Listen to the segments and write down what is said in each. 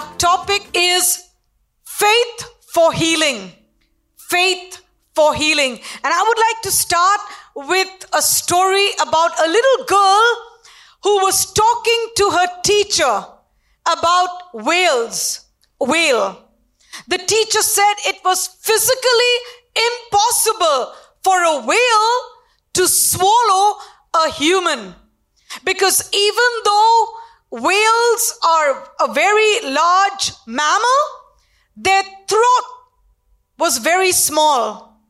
Our topic is faith for healing. Faith for healing. And I would like to start with a story about a little girl who was talking to her teacher about whales. Whale. The teacher said it was physically impossible for a whale to swallow a human. Because even though whales are a very large mammal, their throat was very small.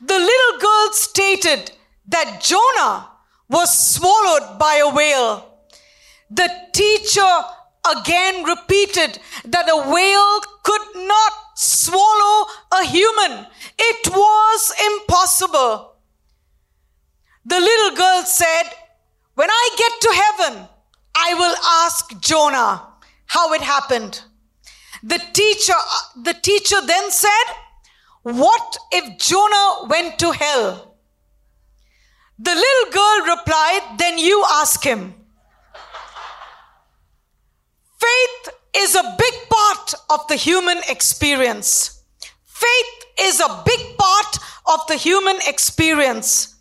The little girl stated that Jonah was swallowed by a whale. The teacher again repeated that a whale could not swallow a human. It was impossible. The little girl said, When I get to heaven, I will ask Jonah how it happened. The teacher, the teacher then said, What if Jonah went to hell? The little girl replied, Then you ask him. Faith is a big part of the human experience. Faith is a big part of the human experience.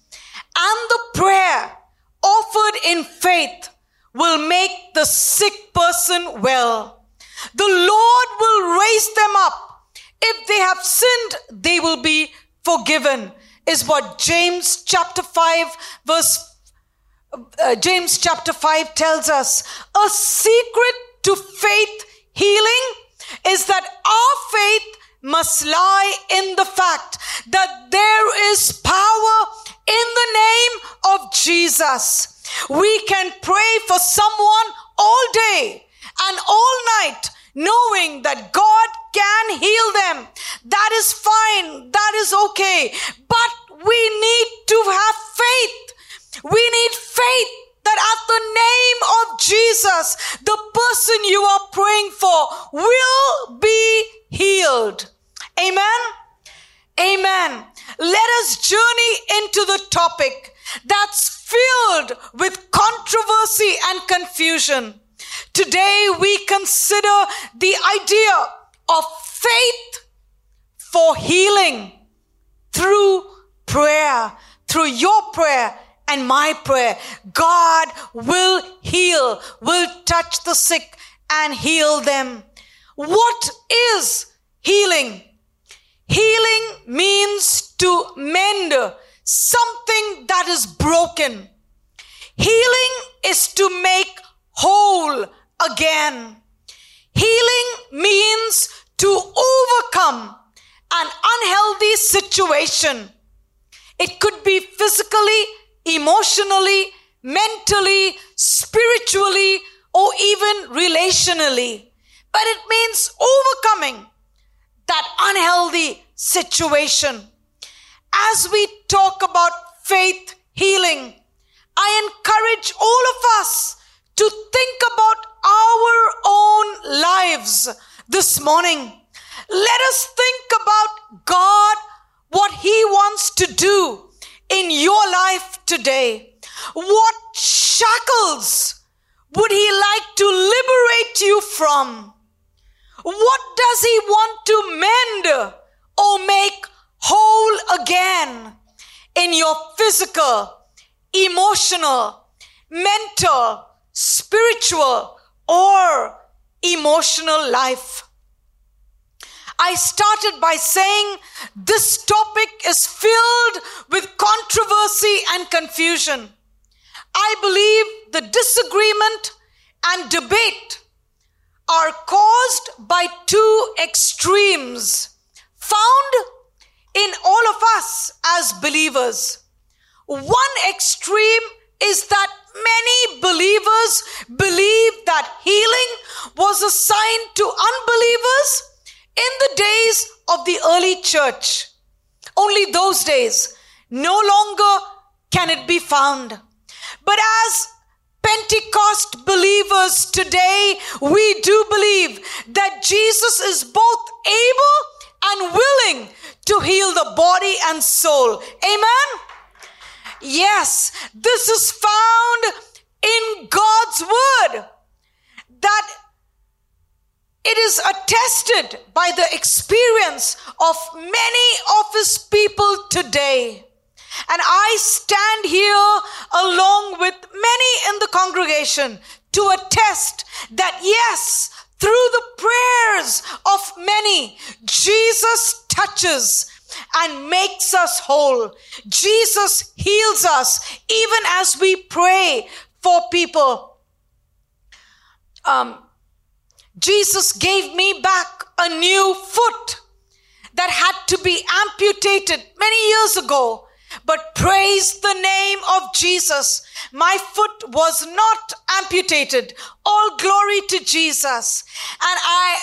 And the prayer offered in faith will make the sick person well. The Lord will raise them up. If they have sinned, they will be forgiven, is what James chapter 5 verse uh, James chapter 5 tells us. A secret to faith healing is that our faith must lie in the fact that there is power in the name of Jesus. We can pray for someone all day and all night knowing that God can heal them. That is fine. That is okay. But we need to have faith. We need faith that at the name of Jesus, the person you are praying for will be healed. Amen. Amen. Let us journey into the topic that's filled with controversy and confusion. Today we consider the idea of faith for healing through prayer, through your prayer and my prayer. God will heal, will touch the sick and heal them. What is healing? Healing means to mend something that is broken. Healing is to make whole again. Healing means to overcome an unhealthy situation. It could be physically, emotionally, mentally, spiritually, or even relationally. But it means overcoming that unhealthy situation. As we talk about faith healing, I encourage all of us to think about our own lives this morning. Let us think about God, what He wants to do in your life today. What shackles would He like to liberate you from? What does He want to mend or make whole again in your physical, emotional, mental, spiritual, or emotional life. I started by saying this topic is filled with controversy and confusion. I believe the disagreement and debate are caused by two extremes found in all of us as believers. One extreme is that many believers believe that healing was assigned to unbelievers in the days of the early church. Only those days. No longer can it be found. But as Pentecost believers today, we do believe that Jesus is both able and willing to heal the body and soul. Amen? Yes, this is found in God's word that it is attested by the experience of many of his people today. And I stand here along with many in the congregation to attest that yes, through the prayers of many, Jesus touches and makes us whole. Jesus heals us even as we pray for people. Um, Jesus gave me back a new foot that had to be amputated many years ago. But praise the name of Jesus. My foot was not amputated. All glory to Jesus. And I,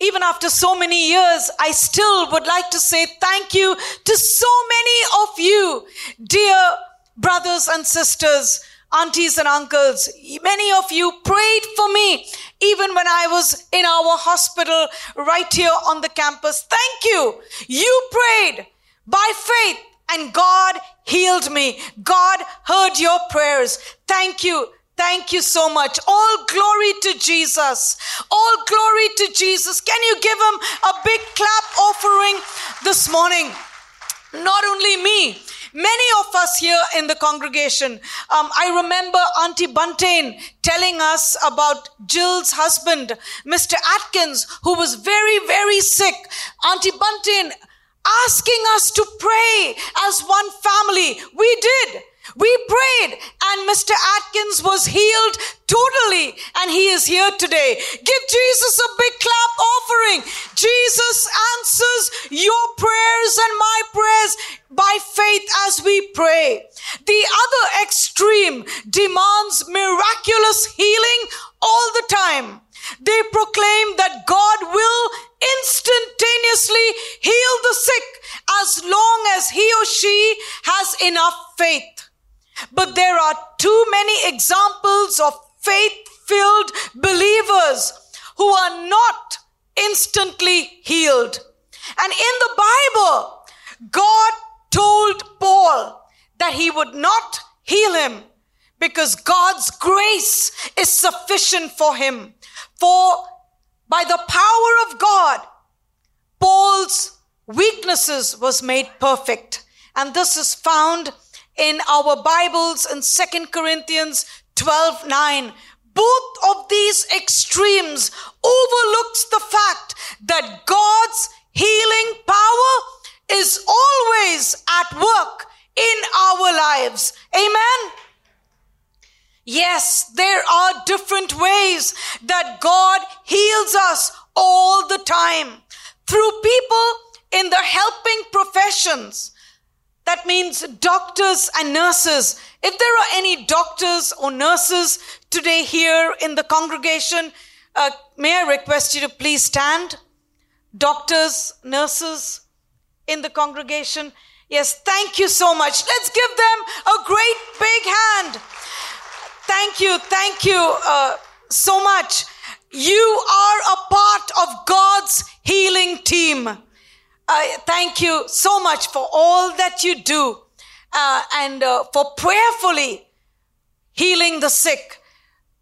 even after so many years, I still would like to say thank you to so many of you, dear brothers and sisters, aunties and uncles. Many of you prayed for me even when I was in our hospital right here on the campus. Thank you. You prayed by faith and God healed me. God heard your prayers. Thank you. Thank you so much. All glory to Jesus. All glory to Jesus. Can you give him a big clap offering this morning? Not only me, many of us here in the congregation. Um, I remember Auntie Buntain telling us about Jill's husband, Mr. Atkins, who was very, very sick. Auntie Buntain asking us to pray as one family. We did. We prayed and Mr. Atkins was healed totally and he is here today. Give Jesus a big clap offering. Jesus answers your prayers and my prayers by faith as we pray. The other extreme demands miraculous healing all the time. They proclaim that God will instantaneously heal the sick as long as he or she has enough faith. But there are too many examples of faith filled believers who are not instantly healed. And in the Bible, God told Paul that he would not heal him because God's grace is sufficient for him. For by the power of God, Paul's weaknesses was made perfect. And this is found in our Bibles in Second Corinthians 12 9. Both of these extremes overlooks the fact that God's healing power is always at work in our lives. Amen. Yes, there are different ways that God heals us all the time through people in the helping professions. That means doctors and nurses. If there are any doctors or nurses today here in the congregation, uh, may I request you to please stand? Doctors, nurses in the congregation. Yes, thank you so much. Let's give them a great big hand. Thank you, thank you uh, so much. You are a part of God's healing team. Uh, thank you so much for all that you do uh, and uh, for prayerfully healing the sick.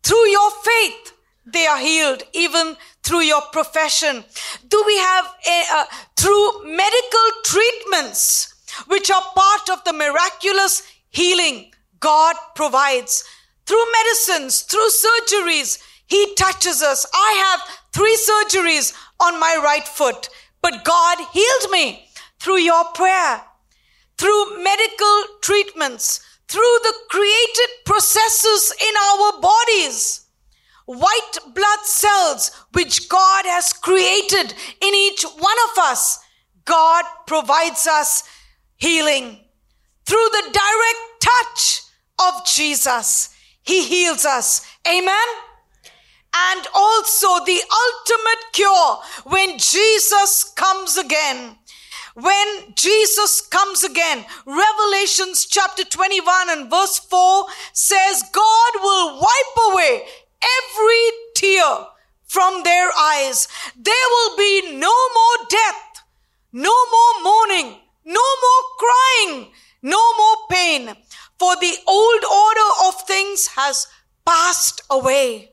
Through your faith, they are healed, even through your profession. Do we have a, uh, through medical treatments, which are part of the miraculous healing God provides? through medicines, through surgeries. He touches us. I have three surgeries on my right foot, but God healed me through your prayer, through medical treatments, through the created processes in our bodies. White blood cells, which God has created in each one of us, God provides us healing through the direct touch of Jesus. He heals us. Amen. And also the ultimate cure when Jesus comes again. When Jesus comes again, Revelations chapter 21 and verse 4 says, God will wipe away every tear from their eyes. There will be no more death, no more mourning, no more crying, no more pain, for the old order of things has passed away.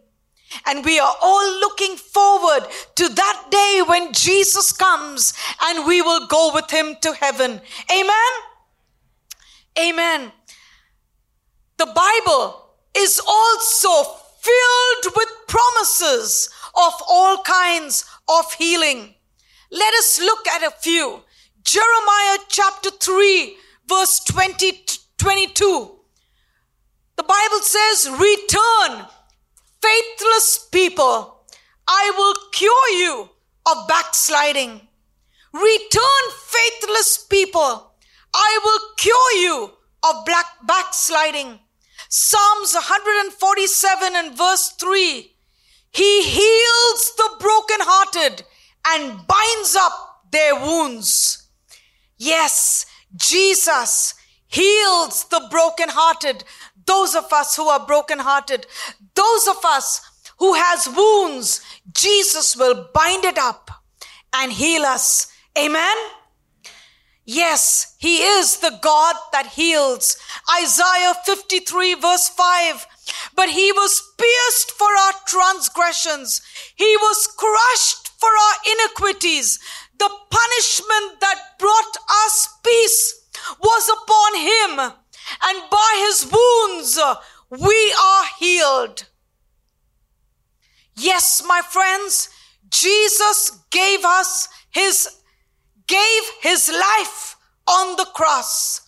And we are all looking forward to that day when Jesus comes and we will go with him to heaven. Amen. Amen. The Bible is also filled with promises of all kinds of healing. Let us look at a few. Jeremiah chapter 3 verse 20 22. The Bible says, return faithless people. I will cure you of backsliding. Return faithless people. I will cure you of black backsliding. Psalms 147 and verse 3. He heals the brokenhearted and binds up their wounds. Yes, Jesus heals the brokenhearted. Those of us who are brokenhearted, those of us who has wounds, Jesus will bind it up and heal us. Amen. Yes, he is the God that heals. Isaiah 53 verse 5. But he was pierced for our transgressions. He was crushed for our iniquities. The punishment that brought us peace was upon him. And by his wounds, we are healed. Yes, my friends, Jesus gave us his, gave his life on the cross.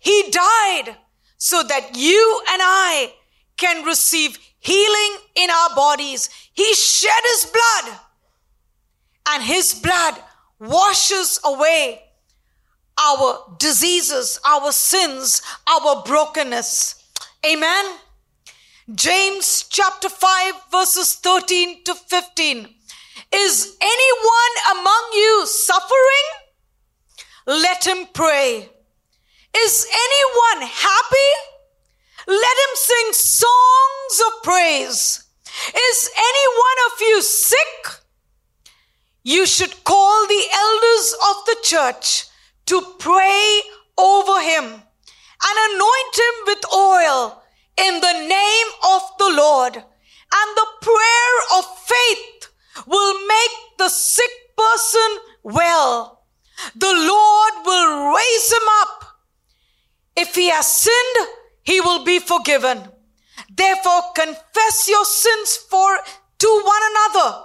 He died so that you and I can receive healing in our bodies. He shed his blood and his blood washes away our diseases, our sins, our brokenness. Amen. James chapter 5 verses 13 to 15. Is anyone among you suffering? Let him pray. Is anyone happy? Let him sing songs of praise. Is any one of you sick? You should call the elders of the church to pray over him and anoint him with oil in the name of the Lord. And the prayer of faith will make the sick person well. The Lord will raise him up. If he has sinned, he will be forgiven. Therefore, confess your sins for to one another.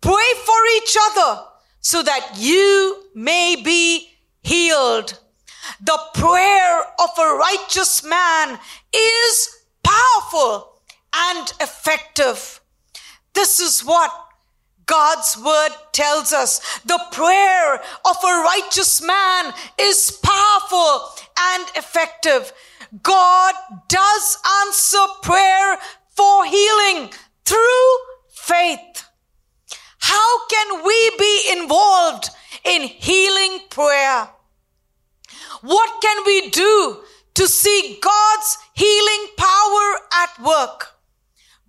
Pray for each other so that you may be healed. The prayer of a righteous man is powerful and effective. This is what God's word tells us. The prayer of a righteous man is powerful and effective. God does answer prayer for healing through faith. How can we be involved in healing prayer? What can we do to see God's healing power at work?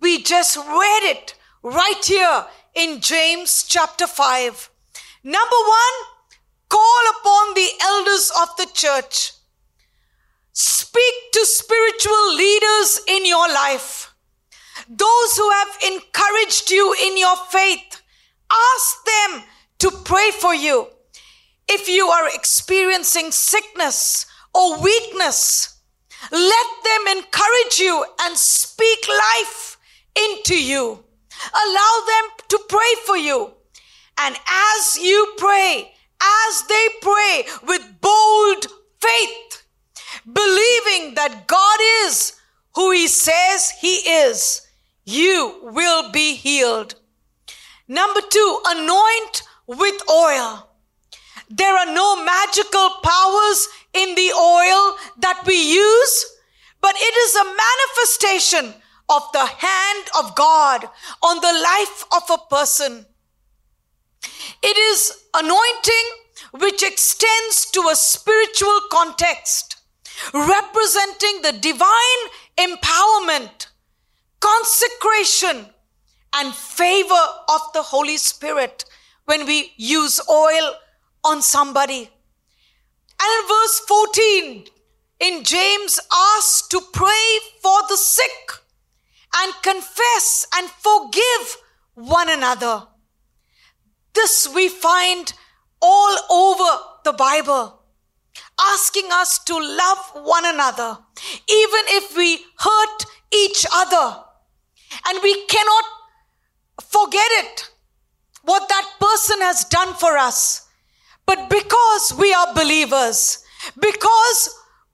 We just read it right here in James chapter 5. Number one, call upon the elders of the church. Speak to spiritual leaders in your life. Those who have encouraged you in your faith. Ask them to pray for you. If you are experiencing sickness or weakness, let them encourage you and speak life into you. Allow them to pray for you. And as you pray, as they pray with bold faith, believing that God is who He says He is, you will be healed. Number two, anoint with oil. There are no magical powers in the oil that we use, but it is a manifestation of the hand of God on the life of a person. It is anointing which extends to a spiritual context, representing the divine empowerment, consecration, and favor of the Holy Spirit when we use oil on somebody. And in verse 14, in James asks to pray for the sick and confess and forgive one another. This we find all over the Bible, asking us to love one another, even if we hurt each other. And we cannot forget it, what that person has done for us. But because we are believers, because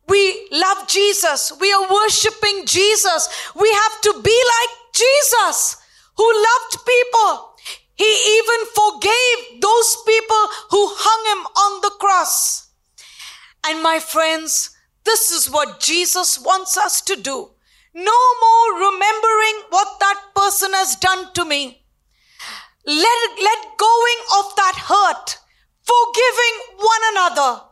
we love Jesus, we are worshiping Jesus, we have to be like Jesus who loved people. He even forgave those people who hung him on the cross. And my friends, this is what Jesus wants us to do. No more remembering what that person has done to me. Let, let going of that hurt, forgiving one another,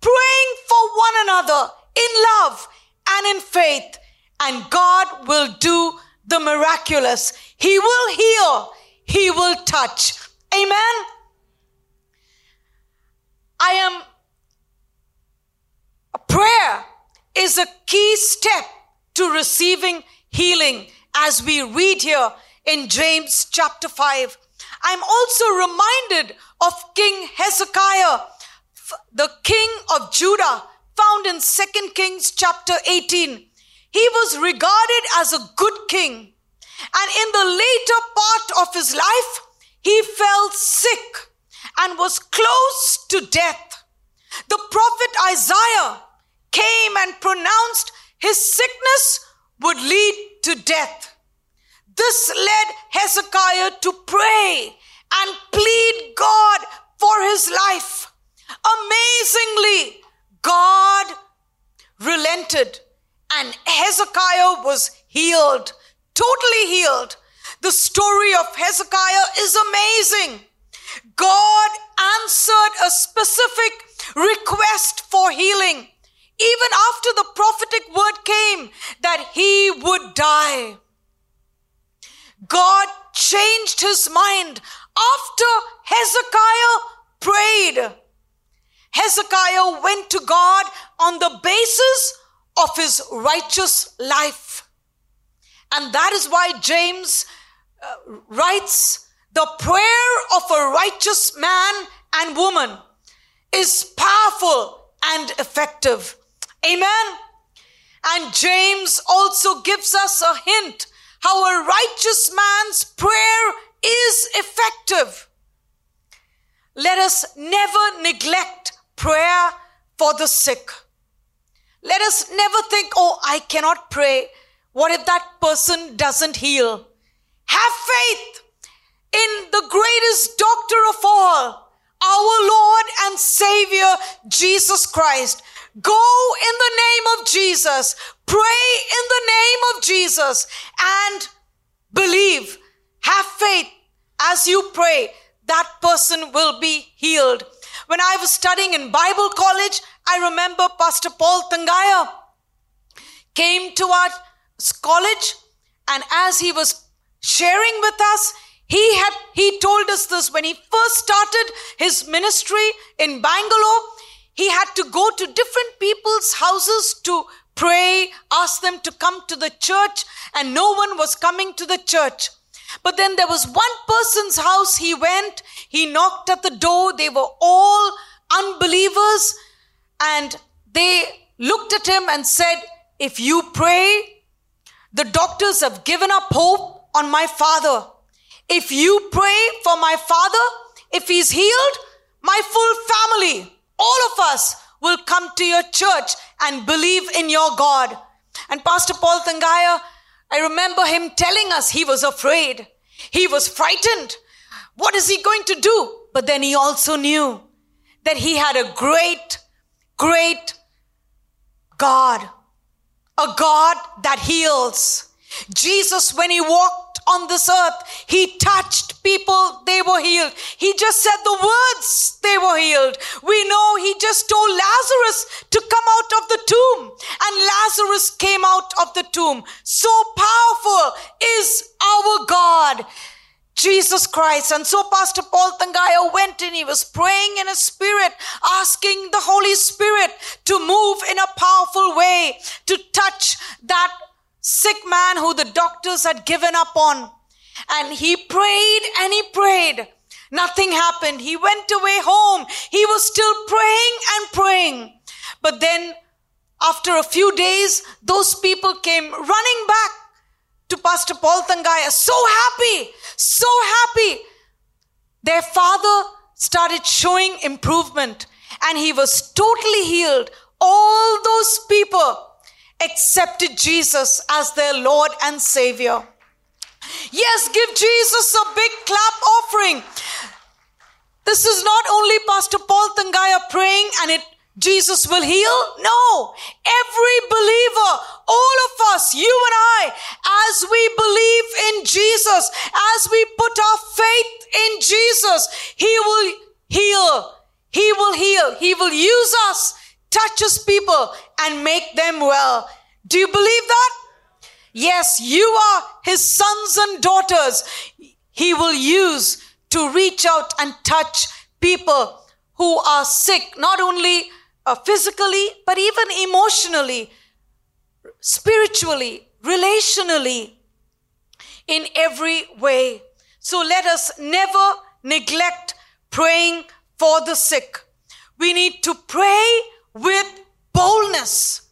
praying for one another in love and in faith, and God will do the miraculous. He will heal, He will touch. Amen. I am, prayer is a key step to receiving healing as we read here in James chapter 5. I'm also reminded of King Hezekiah, the king of Judah, found in 2 Kings chapter 18. He was regarded as a good king. And in the later part of his life, he fell sick and was close to death. The prophet Isaiah came and pronounced his sickness would lead to death. This led Hezekiah to pray and plead God for his life. Amazingly, God relented and Hezekiah was healed, totally healed. The story of Hezekiah is amazing. God answered a specific request for healing even after the prophetic word came that he would die. God changed his mind after Hezekiah prayed. Hezekiah went to God on the basis of his righteous life. And that is why James uh, writes the prayer of a righteous man and woman is powerful and effective. Amen. And James also gives us a hint how a righteous man's prayer is effective. Let us never neglect prayer for the sick. Let us never think, oh, I cannot pray. What if that person doesn't heal? Have faith in the greatest doctor of all, our Lord and Savior, Jesus Christ. Go in the name of Jesus. Pray in the name of Jesus and believe. Have faith as you pray. That person will be healed. When I was studying in Bible college, I remember Pastor Paul Thangiah came to our college and as he was sharing with us, he had, he told us this when he first started his ministry in Bangalore. He had to go to different people's houses to pray, ask them to come to the church, and no one was coming to the church. But then there was one person's house he went, he knocked at the door, they were all unbelievers, and they looked at him and said, If you pray, the doctors have given up hope on my father. If you pray for my father, if he's healed, my full family all of us will come to your church and believe in your God. And Pastor Paul Thangiah, I remember him telling us he was afraid. He was frightened. What is he going to do? But then he also knew that he had a great, great God, a God that heals. Jesus, when he walked on this earth, he touched people, they were healed. He just said the words, they were healed. We know he just told Lazarus to come out of the tomb, and Lazarus came out of the tomb. So powerful is our God. Jesus Christ. And so Pastor Paul Thangiah went in. He was praying in a spirit, asking the Holy Spirit to move in a powerful way, to touch that sick man who the doctors had given up on. And he prayed and he prayed. Nothing happened. He went away home. He was still praying and praying. But then after a few days, those people came running back to Pastor Paul Thangiah, so happy, so happy. Their father started showing improvement and he was totally healed. All those people accepted Jesus as their Lord and Savior. Yes, give Jesus a big clap offering. This is not only Pastor Paul Thangiah praying and it Jesus will heal? No. Every believer, all of us, you and I, as we believe in Jesus, as we put our faith in Jesus, He will heal. He will heal. He will use us touches people and make them well. Do you believe that? Yes, you are his sons and daughters. He will use to reach out and touch people who are sick, not only uh, physically, but even emotionally, spiritually, relationally, in every way. So let us never neglect praying for the sick. We need to pray with boldness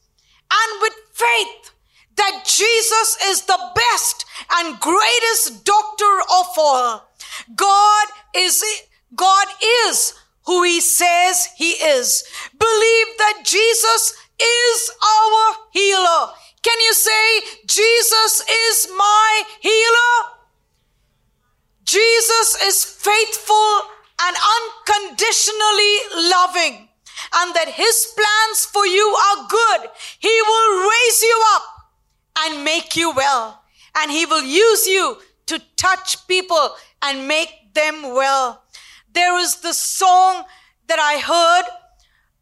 and with faith that Jesus is the best and greatest doctor of all. God is, God is who he says he is. Believe that Jesus is our healer. Can you say, Jesus is my healer? Jesus is faithful and unconditionally loving and that his plans for you are good. He will raise you up and make you well. And he will use you to touch people and make them well. There is the song that I heard,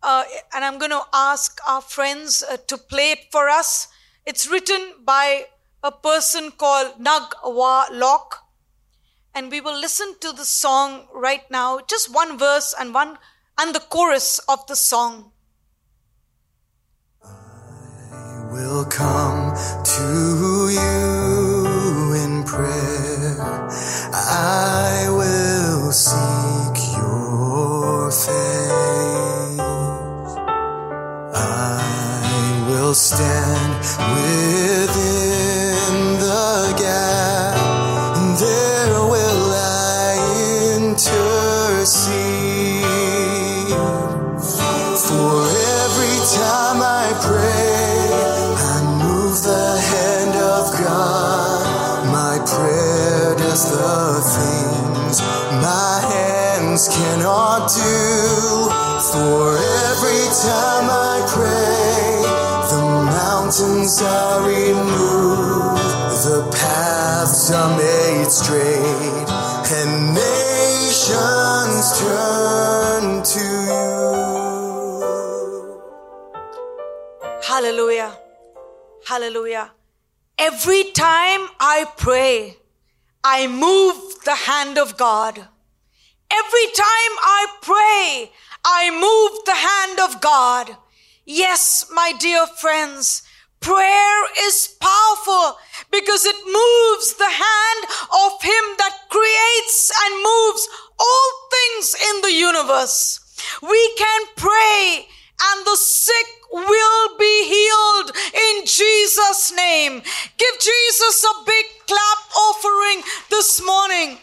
uh, and I'm going to ask our friends uh, to play it for us. It's written by a person called Nag Wa Lok. And we will listen to the song right now, just one verse and one and the chorus of the song. I will come to you in prayer. I will seek your face. I will stand within hands cannot do. For every time I pray, the mountains are removed, the paths are made straight, and nations turn to you. Hallelujah. Hallelujah. Every time I pray, I move the hand of God. Every time I pray, I move the hand of God. Yes, my dear friends, prayer is powerful because it moves the hand of Him that creates and moves all things in the universe. We can pray and the sick will be healed in Jesus' name. Give Jesus a big clap offering this morning.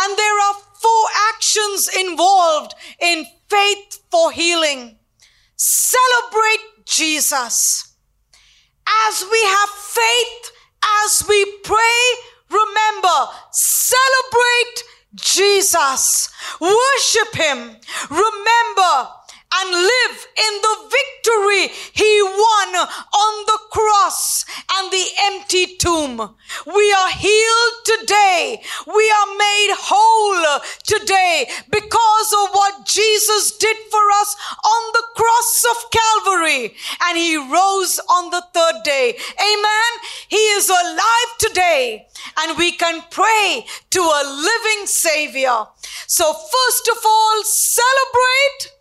And there are four actions involved in faith for healing. Celebrate Jesus. As we have faith, as we pray, remember, celebrate Jesus. Worship Him. Remember, and live in the victory he won on the cross and the empty tomb. We are healed today. We are made whole today because of what Jesus did for us on the cross of Calvary and he rose on the third day. Amen. He is alive today and we can pray to a living Savior. So, first of all, celebrate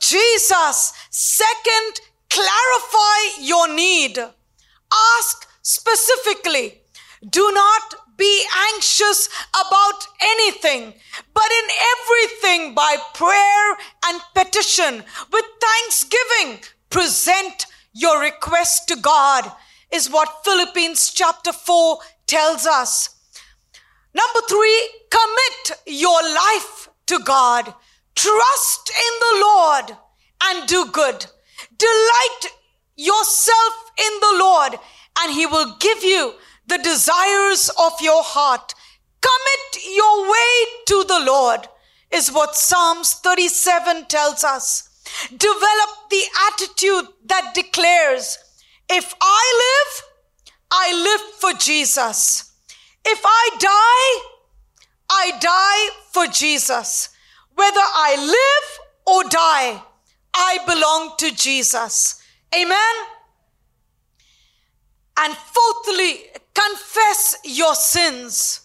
Jesus. Second, clarify your need. Ask specifically. Do not be anxious about anything, but in everything by prayer and petition with thanksgiving, present your request to God, is what Philippians chapter 4 tells us. Number three, commit your life to God. Trust in the Lord and do good. Delight yourself in the Lord and he will give you the desires of your heart. Commit your way to the Lord is what Psalms 37 tells us. Develop the attitude that declares, if I live, I live for Jesus. If I die, I die for Jesus. Whether I live or die, I belong to Jesus. Amen. And fourthly, confess your sins.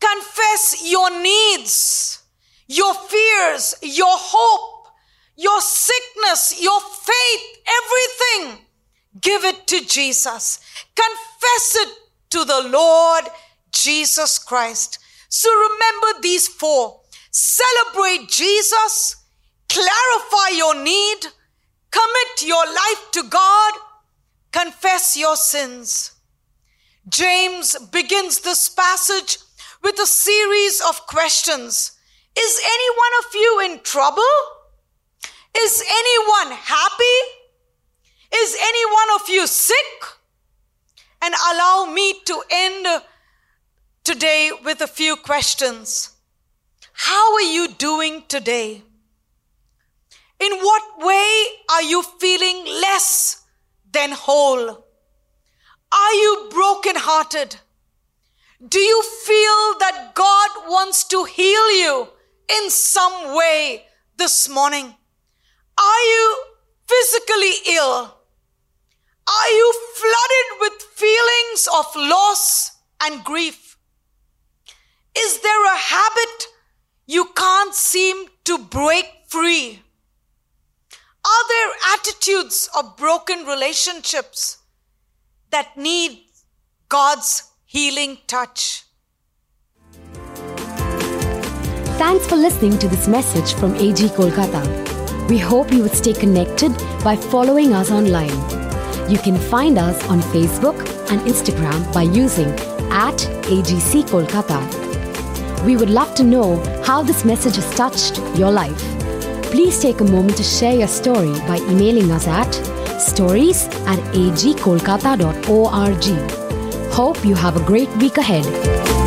Confess your needs, your fears, your hope, your sickness, your faith, everything. Give it to Jesus. Confess it to the Lord Jesus Christ. So remember these four. Celebrate Jesus, clarify your need, commit your life to God, confess your sins. James begins this passage with a series of questions. Is any one of you in trouble? Is anyone happy? Is any one of you sick? And allow me to end today with a few questions. How are you doing today? In what way are you feeling less than whole? Are you brokenhearted? Do you feel that God wants to heal you in some way this morning? Are you physically ill? Are you flooded with feelings of loss and grief? Is there a habit you can't seem to break free? Are there attitudes of broken relationships that need God's healing touch? Thanks for listening to this message from AG Kolkata. We hope you would stay connected by following us online. You can find us on Facebook and Instagram by using at AGC Kolkata. We would love to know how this message has touched your life. Please take a moment to share your story by emailing us at stories at agkolkata.org. Hope you have a great week ahead.